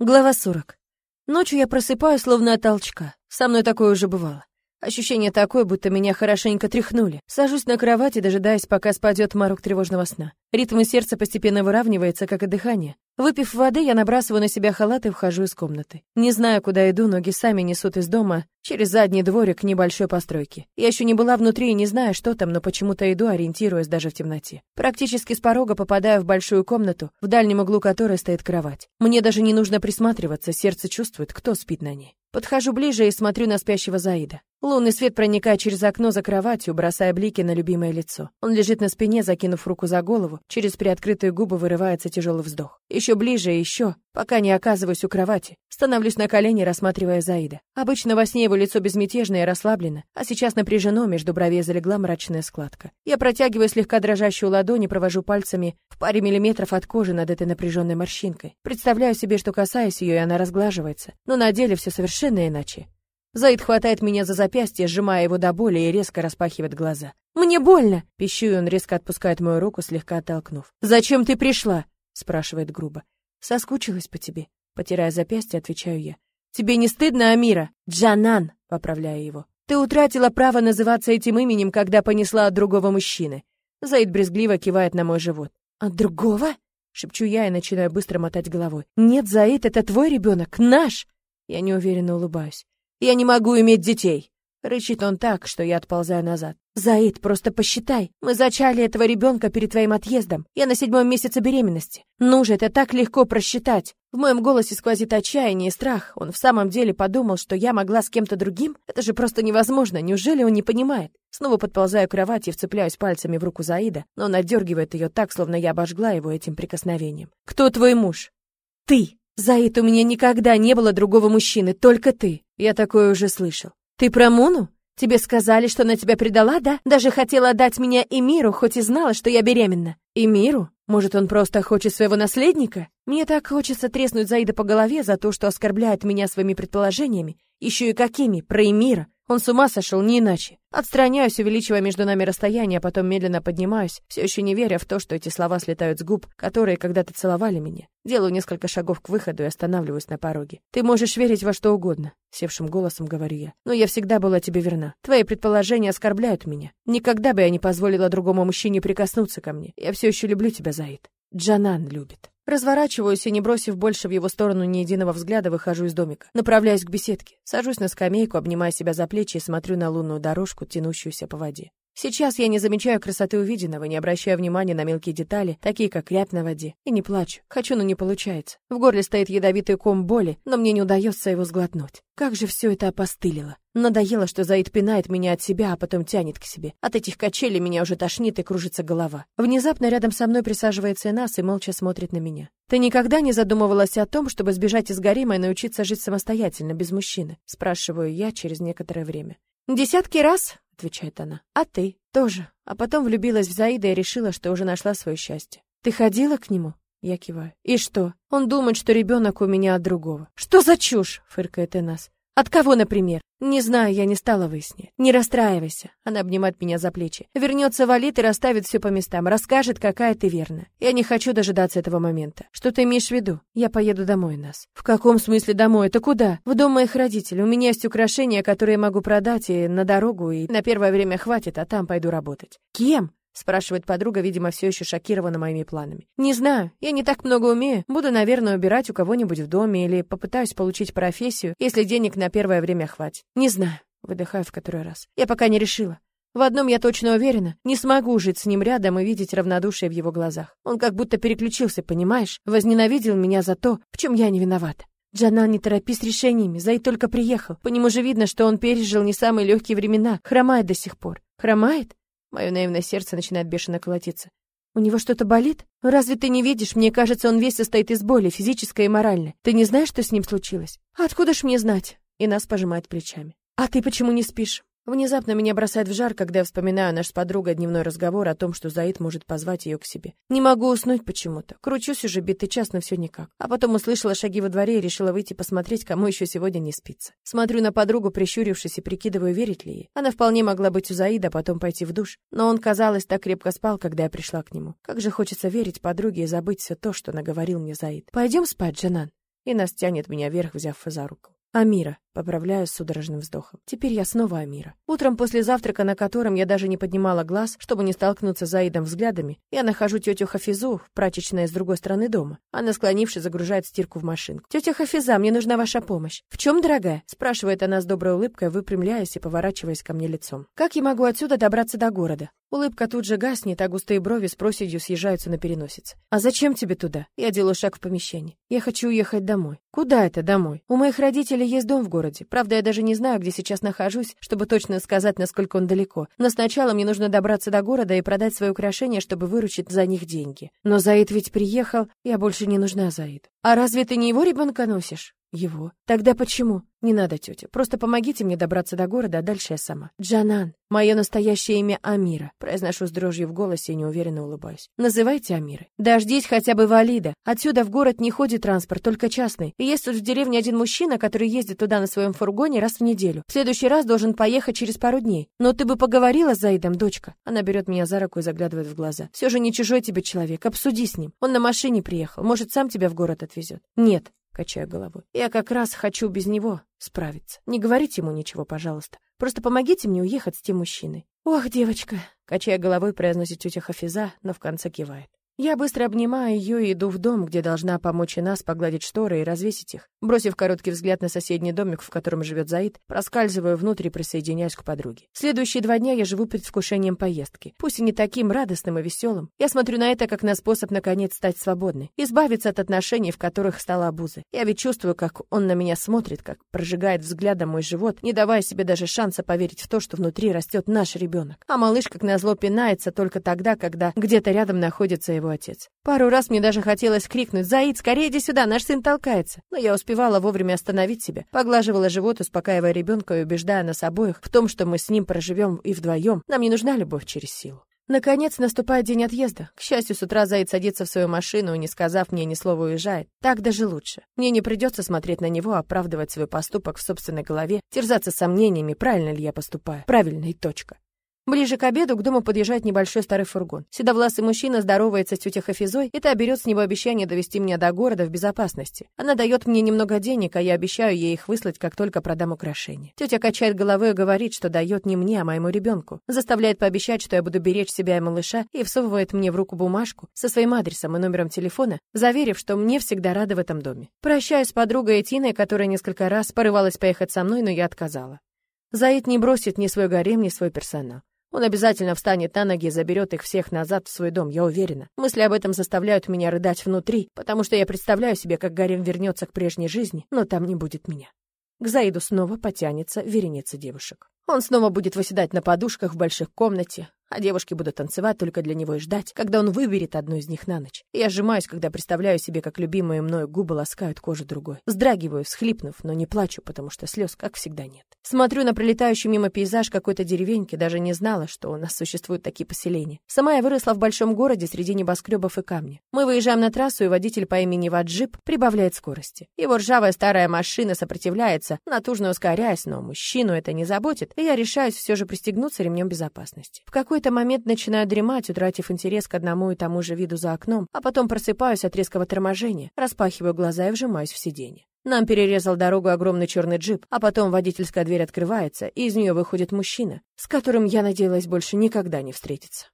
Глава 40. Ночью я просыпаюсь словно от толчка. Со мной такое уже бывало. Ощущение такое, будто меня хорошенько тряхнули. Сажусь на кровати, дожидаясь, пока спадет морок тревожного сна. Ритм сердца постепенно выравнивается, как и дыхание. Выпив воды, я набрасываю на себя халат и вхожу из комнаты. Не знаю, куда иду, ноги сами несут из дома через задний дворик к небольшой постройке. Я еще не была внутри и не знаю, что там, но почему-то иду, ориентируясь даже в темноте. Практически с порога попадаю в большую комнату, в дальнем углу которой стоит кровать. Мне даже не нужно присматриваться, сердце чувствует, кто спит на ней. Подхожу ближе и смотрю на спящего Заида. Лунный свет проникает через окно за кроватью, бросая блики на любимое лицо. Он лежит на спине, закинув руку за голову, через приоткрытые губы вырывается тяжелый вздох. Еще ближе еще, пока не оказываюсь у кровати. Становлюсь на колени, рассматривая Заида. Обычно во сне его лицо безмятежное и расслаблено, а сейчас напряжено, между бровей залегла мрачная складка. Я протягиваю слегка дрожащую ладонь и провожу пальцами в паре миллиметров от кожи над этой напряженной морщинкой. Представляю себе, что касаюсь ее, и она разглаживается. Но на деле все совершенно иначе. Заид хватает меня за запястье, сжимая его до боли и резко распахивает глаза. «Мне больно!» — пищу, и он резко отпускает мою руку, слегка оттолкнув. «Зачем ты пришла?» — спрашивает грубо. «Соскучилась по тебе», — потирая запястье, отвечаю я. «Тебе не стыдно, Амира?» «Джанан», — поправляю его. «Ты утратила право называться этим именем, когда понесла от другого мужчины». Заид брезгливо кивает на мой живот. «От другого?» — шепчу я и начинаю быстро мотать головой. «Нет, Заид, это твой ребенок, наш!» Я неуверенно улыбаюсь. «Я не могу иметь детей!» Рычит он так, что я отползаю назад. «Заид, просто посчитай. Мы зачали этого ребенка перед твоим отъездом. Я на седьмом месяце беременности. Ну же, это так легко просчитать!» В моем голосе сквозит отчаяние и страх. Он в самом деле подумал, что я могла с кем-то другим? Это же просто невозможно. Неужели он не понимает? Снова подползаю к кровати и вцепляюсь пальцами в руку Заида, но он отдергивает ее так, словно я обожгла его этим прикосновением. «Кто твой муж?» «Ты!» «Заид, у меня никогда не было другого мужчины, только ты!» Я такое уже слышал. «Ты про Муну? Тебе сказали, что она тебя предала, да? Даже хотела отдать меня Эмиру, хоть и знала, что я беременна». «Эмиру? Может, он просто хочет своего наследника? Мне так хочется треснуть Заида по голове за то, что оскорбляет меня своими предположениями. Еще и какими? Про Эмира. Он с ума сошел, не иначе. Отстраняюсь, увеличивая между нами расстояние, а потом медленно поднимаюсь, все еще не веря в то, что эти слова слетают с губ, которые когда-то целовали меня. Делаю несколько шагов к выходу и останавливаюсь на пороге. «Ты можешь верить во что угодно», — севшим голосом говорю я. «Но я всегда была тебе верна. Твои предположения оскорбляют меня. Никогда бы я не позволила другому мужчине прикоснуться ко мне. Я все еще люблю тебя, Заид. Джанан любит». Разворачиваюсь и, не бросив больше в его сторону ни единого взгляда, выхожу из домика. Направляюсь к беседке. Сажусь на скамейку, обнимая себя за плечи и смотрю на лунную дорожку, тянущуюся по воде. Сейчас я не замечаю красоты увиденного, не обращая внимания на мелкие детали, такие как рябь на воде, и не плачу. Хочу, но не получается. В горле стоит ядовитый ком боли, но мне не удается его сглотнуть. Как же все это опостылило. Надоело, что Заид пинает меня от себя, а потом тянет к себе. От этих качелей меня уже тошнит и кружится голова. Внезапно рядом со мной присаживается Инас и молча смотрит на меня. «Ты никогда не задумывалась о том, чтобы сбежать из гарема и научиться жить самостоятельно, без мужчины?» Спрашиваю я через некоторое время. «Десятки раз», — отвечает она. «А ты?» «Тоже». А потом влюбилась в Заида и решила, что уже нашла свое счастье. «Ты ходила к нему?» Я киваю. «И что? Он думает, что ребенок у меня от другого». «Что за чушь?» — фыркает Инас. От кого, например? Не знаю, я не стала выяснять. Не расстраивайся. Она обнимает меня за плечи. Вернется Валит и расставит все по местам, расскажет, какая ты верная. Я не хочу дожидаться этого момента. Что ты имеешь в виду? Я поеду домой, нас. В каком смысле домой? Это куда? В дом моих родителей. У меня есть украшения, которые могу продать и на дорогу, и на первое время хватит, а там пойду работать. Кем? Спрашивает подруга, видимо, все еще шокирована моими планами. Не знаю, я не так много умею. Буду, наверное, убирать у кого-нибудь в доме или попытаюсь получить профессию, если денег на первое время хватит. Не знаю, выдыхаю в который раз. Я пока не решила. В одном я точно уверена, не смогу жить с ним рядом и видеть равнодушие в его глазах. Он как будто переключился, понимаешь? Возненавидел меня за то, в чем я не виновата. Джанан, не торопись с решениями, Заид только приехал. По нему же видно, что он пережил не самые легкие времена, хромает до сих пор. Хромает? Мое наивное сердце начинает бешено колотиться. У него что-то болит? Разве ты не видишь? Мне кажется, он весь состоит из боли, физической и моральной. Ты не знаешь, что с ним случилось? Откуда ж мне знать? И нас пожимает плечами. А ты почему не спишь? Внезапно меня бросает в жар, когда я вспоминаю наш с подругой дневной разговор о том, что Заид может позвать ее к себе. Не могу уснуть почему-то. Кручусь уже битый час, но все никак. А потом услышала шаги во дворе и решила выйти посмотреть, кому еще сегодня не спится. Смотрю на подругу, прищурившись и прикидываю, верить ли ей. Она вполне могла быть у Заида, а потом пойти в душ. Но он, казалось, так крепко спал, когда я пришла к нему. Как же хочется верить подруге и забыть все то, что наговорил мне Заид. Пойдем спать, Джанан. и нас тянет меня вверх, взяв за руку. Амира. Поправляюсь с судорожным вздохом. Теперь я снова Амира. Утром после завтрака, на котором я даже не поднимала глаз, чтобы не столкнуться с Аидом взглядами, я нахожу тетю Хафизу в прачечной с другой стороны дома. Она, склонившись, загружает стирку в машинку. «Тетя Хафиза, мне нужна ваша помощь». «В чем, дорогая?» спрашивает она с доброй улыбкой, выпрямляясь и поворачиваясь ко мне лицом. «Как я могу отсюда добраться до города?» Улыбка тут же гаснет, а густые брови с проседью съезжаются на переносице. «А зачем тебе туда?» Я делаю шаг в помещение. «Я хочу уехать домой». «Куда это домой?» «У моих родителей есть дом в городе. Правда, я даже не знаю, где сейчас нахожусь, чтобы точно сказать, насколько он далеко. Но сначала мне нужно добраться до города и продать свои украшения, чтобы выручить за них деньги. Но Заид ведь приехал, я больше не нужна Заид. А разве ты не его ребенка носишь? Его. Тогда почему? Не надо, тетя. Просто помогите мне добраться до города, а дальше я сама. Джанан. Мое настоящее имя Амира. Произношу с дрожью в голосе и неуверенно улыбаюсь. Называйте Амирой. Дождись хотя бы Валида. Отсюда в город не ходит транспорт, только частный. И есть тут в деревне один мужчина, который ездит туда на своем фургоне раз в неделю. В следующий раз должен поехать через пару дней. Но ты бы поговорила с Заидом, дочка. Она берет меня за руку и заглядывает в глаза. Все же не чужой тебе человек. Обсуди с ним. Он на машине приехал. Может, сам тебя в город отвезет. Нет, Качаю головой. Я как раз хочу без него справиться. Не говорите ему ничего, пожалуйста. Просто помогите мне уехать с тем мужчиной. Ох, девочка, качая головой, произносит тетя Хафиза, но в конце кивает. Я быстро обнимаю ее и иду в дом, где должна помочь и нас погладить шторы и развесить их. Бросив короткий взгляд на соседний домик, в котором живет Заид, проскальзываю внутрь и присоединяюсь к подруге. Следующие два дня я живу предвкушением поездки. Пусть и не таким радостным и веселым. Я смотрю на это как на способ наконец стать свободной, избавиться от отношений, в которых стала обузой. Я ведь чувствую, как он на меня смотрит, как прожигает взглядом мой живот, не давая себе даже шанса поверить в то, что внутри растет наш ребенок. А малыш, как назло, пинается только тогда, когда где-то рядом находится его его отец. Пару раз мне даже хотелось крикнуть «Заид, скорее иди сюда, наш сын толкается!» Но я успевала вовремя остановить себя, поглаживала живот, успокаивая ребенка и убеждая нас обоих в том, что мы с ним проживем и вдвоем. Нам не нужна любовь через силу. Наконец наступает день отъезда. К счастью, с утра Заид садится в свою машину и, не сказав мне ни слова, уезжает. Так даже лучше. Мне не придется смотреть на него, оправдывать свой поступок в собственной голове, терзаться сомнениями, правильно ли я поступаю. Правильно и точка. Ближе к обеду к дому подъезжает небольшой старый фургон. Седовласый мужчина здоровается с тетей Хафизой, и та берет с него обещание довести меня до города в безопасности. Она дает мне немного денег, а я обещаю ей их выслать, как только продам украшения. Тетя качает головой и говорит, что дает не мне, а моему ребенку. Заставляет пообещать, что я буду беречь себя и малыша, и всовывает мне в руку бумажку со своим адресом и номером телефона, заверив, что мне всегда рады в этом доме. Прощаюсь с подругой Этиной, которая несколько раз порывалась поехать со мной, но я отказала. Заид не бросит ни свой гарем, ни свой персонал. Он обязательно встанет на ноги и заберет их всех назад в свой дом, я уверена. Мысли об этом заставляют меня рыдать внутри, потому что я представляю себе, как Гарем вернется к прежней жизни, но там не будет меня. К Заиду снова потянется вереница девушек. Он снова будет восседать на подушках в больших комнате, а девушки будут танцевать только для него и ждать, когда он выберет одну из них на ночь. я сжимаюсь, когда представляю себе, как любимые мною губы ласкают кожу другой. Вздрагиваю, всхлипнув, но не плачу, потому что слез, как всегда, нет. Смотрю на пролетающий мимо пейзаж какой-то деревеньки, даже не знала, что у нас существуют такие поселения. Сама я выросла в большом городе среди небоскребов и камня. Мы выезжаем на трассу, и водитель по имени Ваджип прибавляет скорости. Его ржавая старая машина сопротивляется, натужно ускоряясь, но мужчину это не заботит, и я решаюсь все же пристегнуться ремнем безопасности. В какой какой-то момент начинаю дремать, утратив интерес к одному и тому же виду за окном, а потом просыпаюсь от резкого торможения, распахиваю глаза и вжимаюсь в сиденье. Нам перерезал дорогу огромный черный джип, а потом водительская дверь открывается, и из нее выходит мужчина, с которым я надеялась больше никогда не встретиться.